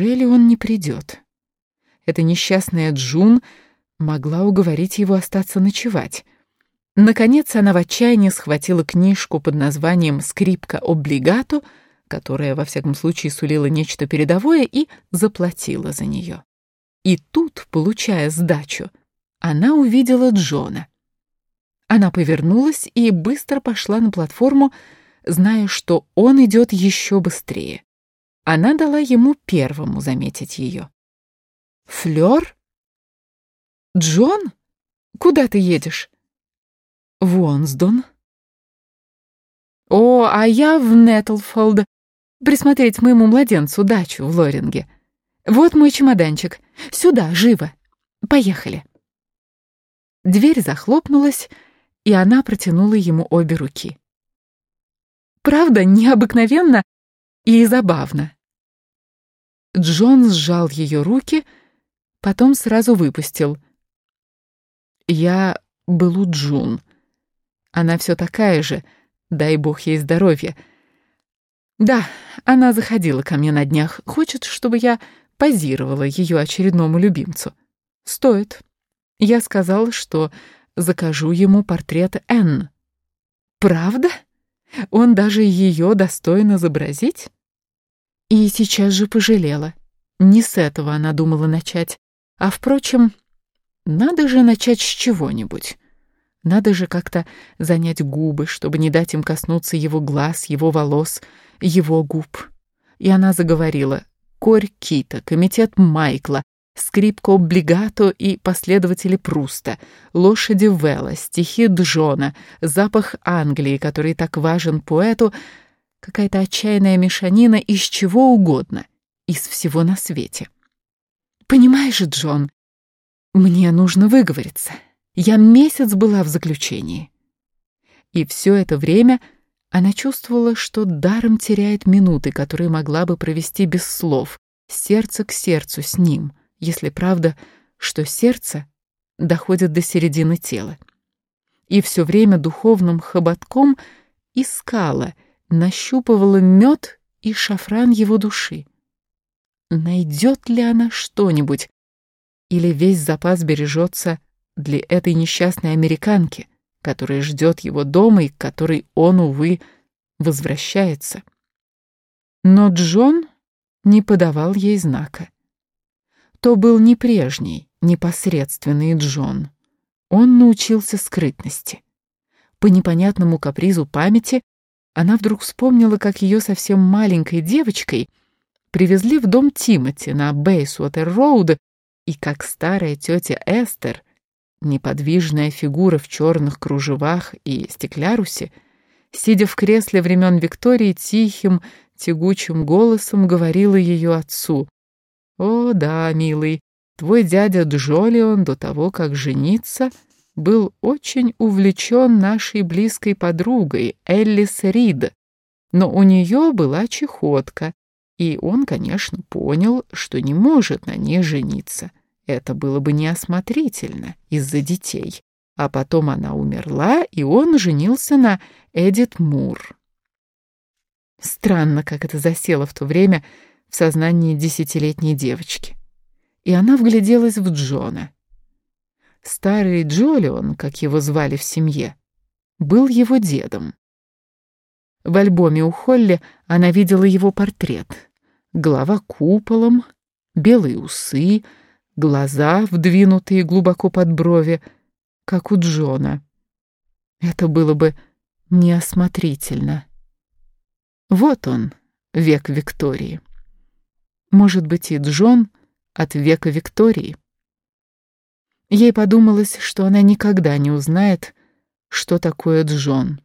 Неужели он не придет? Эта несчастная Джун могла уговорить его остаться ночевать. Наконец она в отчаянии схватила книжку под названием «Скрипка облигато», которая, во всяком случае, сулила нечто передовое, и заплатила за нее. И тут, получая сдачу, она увидела Джона. Она повернулась и быстро пошла на платформу, зная, что он идет еще быстрее. Она дала ему первому заметить ее. «Флёр? Джон? Куда ты едешь?» «В Уонсдон». «О, а я в Нетлфолд. Присмотреть моему младенцу дачу в Лоринге. Вот мой чемоданчик. Сюда, живо. Поехали». Дверь захлопнулась, и она протянула ему обе руки. Правда, необыкновенно и забавно. Джон сжал ее руки, потом сразу выпустил. Я был у Джун. Она все такая же, дай бог ей здоровья. Да, она заходила ко мне на днях, хочет, чтобы я позировала ее очередному любимцу. Стоит. Я сказала, что закажу ему портрет Энн. Правда? Он даже ее достойно изобразить? И сейчас же пожалела. Не с этого она думала начать. А, впрочем, надо же начать с чего-нибудь. Надо же как-то занять губы, чтобы не дать им коснуться его глаз, его волос, его губ. И она заговорила. Корь Кита, комитет Майкла, скрипка облигато и последователи Пруста, лошади Вэлла, стихи Джона, запах Англии, который так важен поэту, какая-то отчаянная мешанина из чего угодно, из всего на свете. Понимаешь, Джон, мне нужно выговориться. Я месяц была в заключении. И все это время она чувствовала, что даром теряет минуты, которые могла бы провести без слов, сердце к сердцу с ним — если правда, что сердце доходит до середины тела. И все время духовным хоботком искала, нащупывала мед и шафран его души. Найдет ли она что-нибудь, или весь запас бережется для этой несчастной американки, которая ждет его дома и к которой он, увы, возвращается. Но Джон не подавал ей знака то был не прежний, непосредственный Джон. Он научился скрытности. По непонятному капризу памяти она вдруг вспомнила, как ее совсем маленькой девочкой привезли в дом Тимоти на Бейсуотер-Роуд, и как старая тетя Эстер, неподвижная фигура в черных кружевах и стеклярусе, сидя в кресле времен Виктории, тихим, тягучим голосом говорила ее отцу — о, да, милый, твой дядя Джолион до того, как жениться, был очень увлечен нашей близкой подругой Эллис Рид, но у нее была чехотка, и он, конечно, понял, что не может на ней жениться. Это было бы неосмотрительно из-за детей. А потом она умерла, и он женился на Эдит Мур. Странно, как это засело в то время, в сознании десятилетней девочки. И она вгляделась в Джона. Старый Джолион, как его звали в семье, был его дедом. В альбоме у Холли она видела его портрет. Голова куполом, белые усы, глаза, вдвинутые глубоко под брови, как у Джона. Это было бы неосмотрительно. Вот он, век Виктории. Может быть, и Джон от века Виктории. Ей подумалось, что она никогда не узнает, что такое Джон.